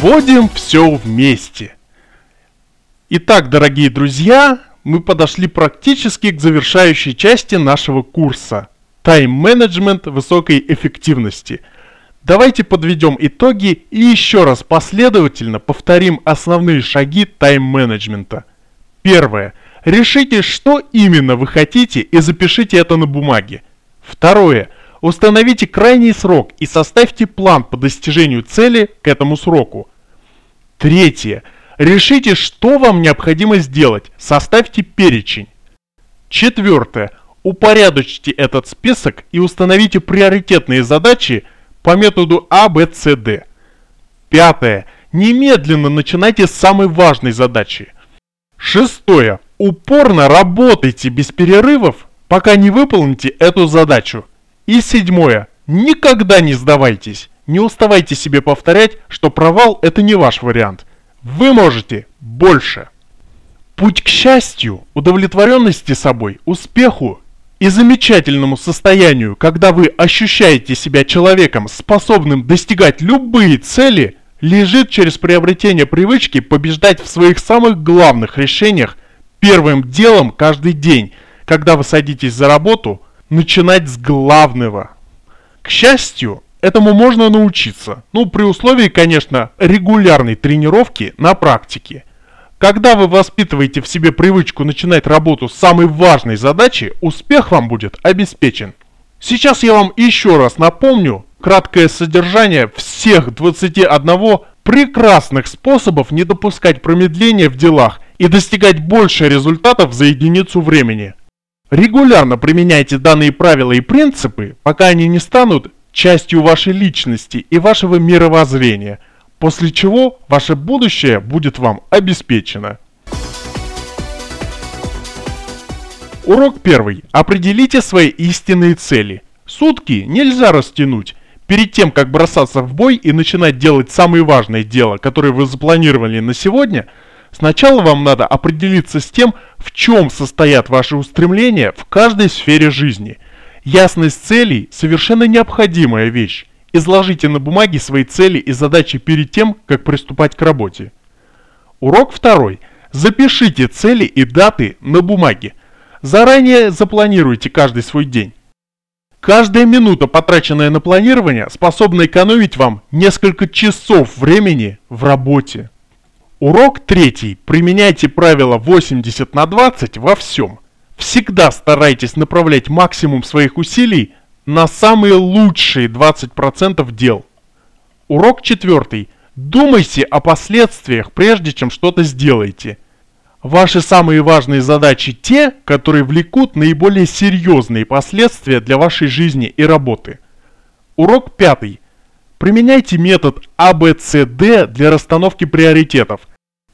Сводим все вместе. Итак, дорогие друзья, мы подошли практически к завершающей части нашего курса «Тайм-менеджмент высокой эффективности». Давайте подведем итоги и еще раз последовательно повторим основные шаги тайм-менеджмента. Первое. Решите, что именно вы хотите и запишите это на бумаге. Второе. Установите крайний срок и составьте план по достижению цели к этому сроку. Третье. Решите, что вам необходимо сделать. Составьте перечень. Четвертое. Упорядочьте этот список и установите приоритетные задачи по методу. А, Пятое. Немедленно начинайте с самой важной задачи. Шестое. Упорно работайте без перерывов, пока не выполните эту задачу. И седьмое. Никогда не сдавайтесь. Не уставайте себе повторять, что провал это не ваш вариант. Вы можете больше. Путь к счастью, удовлетворенности собой, успеху и замечательному состоянию, когда вы ощущаете себя человеком, способным достигать любые цели, лежит через приобретение привычки побеждать в своих самых главных решениях первым делом каждый день, когда вы садитесь за работу – начинать с главного. К счастью, этому можно научиться. Ну, при условии, конечно, регулярной тренировки на практике. Когда вы воспитываете в себе привычку начинать работу с самой важной задачи, успех вам будет обеспечен. Сейчас я вам еще раз напомню краткое содержание всех 21 прекрасных способов не допускать промедления в делах и достигать больше результатов за единицу времени. Регулярно применяйте данные правила и принципы, пока они не станут частью вашей личности и вашего мировоззрения, после чего ваше будущее будет вам обеспечено. Урок первый. Определите свои истинные цели. Сутки нельзя растянуть. Перед тем, как бросаться в бой и начинать делать самое важное дело, которое вы запланировали на сегодня – Сначала вам надо определиться с тем, в чем состоят ваши устремления в каждой сфере жизни. Ясность целей – совершенно необходимая вещь. Изложите на бумаге свои цели и задачи перед тем, как приступать к работе. Урок второй. Запишите цели и даты на бумаге. Заранее запланируйте каждый свой день. Каждая минута, потраченная на планирование, способна экономить вам несколько часов времени в работе. Урок третий. Применяйте правило 80 на 20 во всем. Всегда старайтесь направлять максимум своих усилий на самые лучшие 20% дел. Урок четвертый. Думайте о последствиях, прежде чем что-то сделаете. Ваши самые важные задачи те, которые влекут наиболее серьезные последствия для вашей жизни и работы. Урок пятый. Применяйте метод ABCD а для расстановки приоритетов.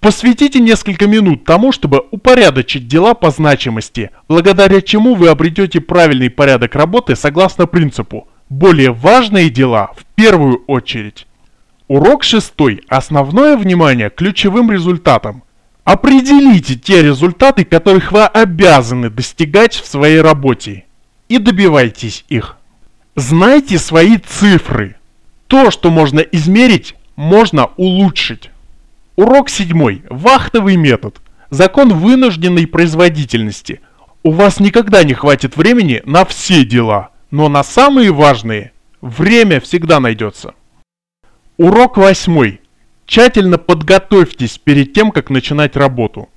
Посвятите несколько минут тому, чтобы упорядочить дела по значимости, благодаря чему вы обретете правильный порядок работы согласно принципу «более важные дела в первую очередь». Урок шестой. Основное внимание ключевым результатам. Определите те результаты, которых вы обязаны достигать в своей работе, и добивайтесь их. Знайте свои цифры. То, что можно измерить, можно улучшить. Урок седьмой. Вахтовый метод. Закон вынужденной производительности. У вас никогда не хватит времени на все дела, но на самые важные время всегда найдется. Урок восьмой. Тщательно подготовьтесь перед тем, как начинать работу.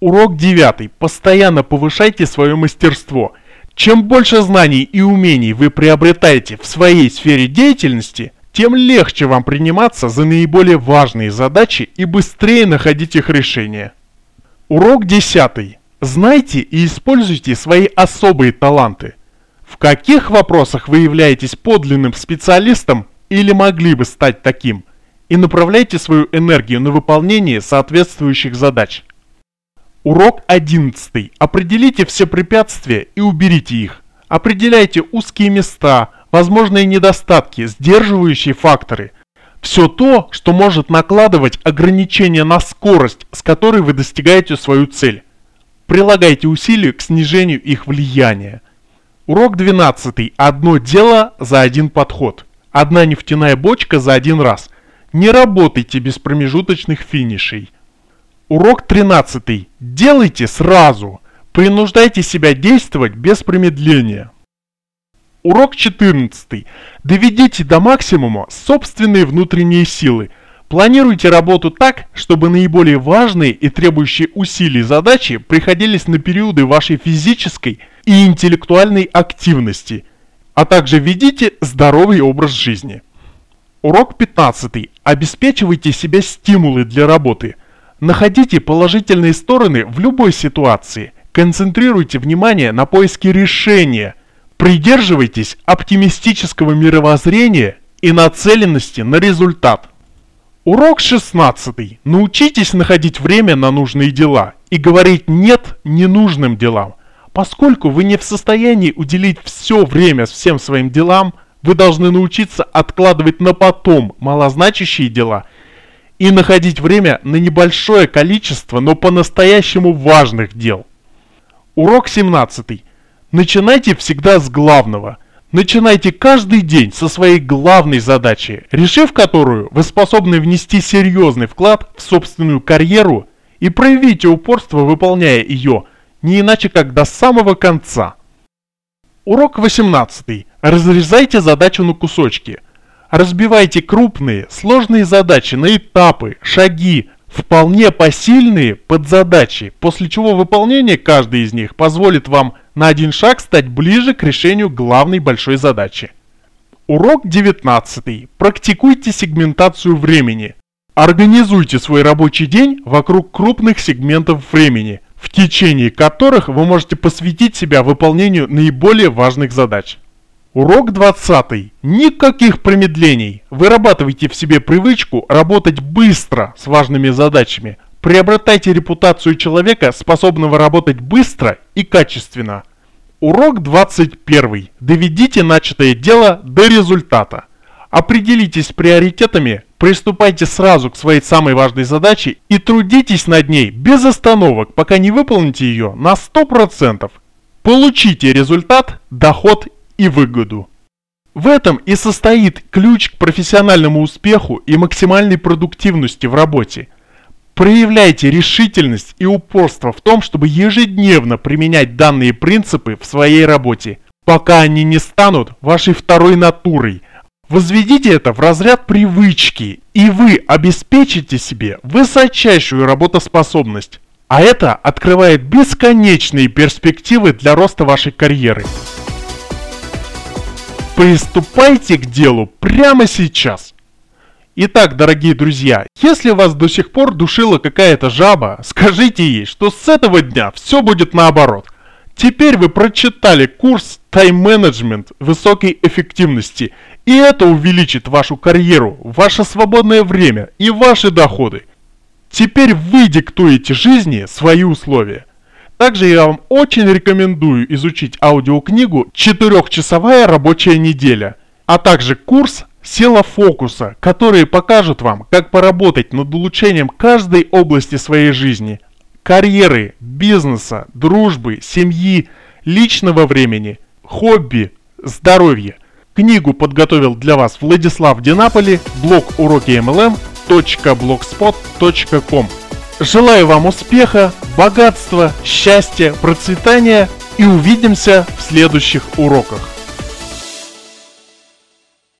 Урок девятый. Постоянно повышайте свое мастерство. Чем больше знаний и умений вы приобретаете в своей сфере деятельности – тем легче вам приниматься за наиболее важные задачи и быстрее находить их решение. Урок 10. Знайте и используйте свои особые таланты. В каких вопросах вы являетесь подлинным специалистом или могли бы стать таким? И направляйте свою энергию на выполнение соответствующих задач. Урок 11. Определите все препятствия и уберите их. Определяйте узкие места, возможные недостатки, сдерживающие факторы. Все то, что может накладывать ограничения на скорость, с которой вы достигаете свою цель. Прилагайте усилия к снижению их влияния. Урок 12. Одно дело за один подход. Одна нефтяная бочка за один раз. Не работайте без промежуточных финишей. Урок 13. Делайте сразу. Принуждайте себя действовать без промедления. Урок 14. Доведите до максимума собственные внутренние силы. Планируйте работу так, чтобы наиболее важные и требующие усилий задачи приходились на периоды вашей физической и интеллектуальной активности, а также ведите здоровый образ жизни. Урок 15. Обеспечивайте себе стимулы для работы. Находите положительные стороны в любой ситуации. Концентрируйте внимание на поиске решения. Придерживайтесь оптимистического мировоззрения и нацеленности на результат. Урок 16. Научитесь находить время на нужные дела и говорить «нет» ненужным делам. Поскольку вы не в состоянии уделить все время всем своим делам – вы должны научиться откладывать на потом малозначащие дела и находить время на небольшое количество, но по-настоящему важных дел. Урок 17. Начинайте всегда с главного. Начинайте каждый день со своей главной задачи, решив которую вы способны внести серьезный вклад в собственную карьеру и проявите упорство, выполняя ее, не иначе как до самого конца. Урок 18. Разрезайте задачу на кусочки. Разбивайте крупные, сложные задачи на этапы, шаги, вполне посильные подзадачи, после чего выполнение каждой из них позволит вам на один шаг стать ближе к решению главной большой задачи. Урок 19. Практикуйте сегментацию времени. Организуйте свой рабочий день вокруг крупных сегментов времени – в течение которых вы можете посвятить себя выполнению наиболее важных задач. Урок 20. Никаких промедлений. Вырабатывайте в себе привычку работать быстро с важными задачами. Приобретайте репутацию человека, способного работать быстро и качественно. Урок 21. Доведите начатое дело до результата. Определитесь с приоритетами, приступайте сразу к своей самой важной задаче и трудитесь над ней без остановок, пока не выполните ее на 100%. Получите результат, доход и выгоду. В этом и состоит ключ к профессиональному успеху и максимальной продуктивности в работе. Проявляйте решительность и упорство в том, чтобы ежедневно применять данные принципы в своей работе, пока они не станут вашей второй натурой – Возведите это в разряд привычки, и вы обеспечите себе высочайшую работоспособность. А это открывает бесконечные перспективы для роста вашей карьеры. Приступайте к делу прямо сейчас. Итак, дорогие друзья, если вас до сих пор душила какая-то жаба, скажите ей, что с этого дня все будет наоборот. Теперь вы прочитали курс тайм-менеджмент высокой эффективности и это увеличит вашу карьеру, ваше свободное время и ваши доходы. Теперь вы диктуете жизни свои условия. Также я вам очень рекомендую изучить аудиокнигу «Четырехчасовая рабочая неделя», а также курс «Сила фокуса», которые покажут вам, как поработать над улучшением каждой области своей жизни – карьеры, бизнеса, дружбы, семьи, личного времени, хобби, здоровья – Книгу подготовил для вас Владислав Динаполи, блог уроки mlm.blogspot.com. Желаю вам успеха, богатства, счастья, процветания и увидимся в следующих уроках.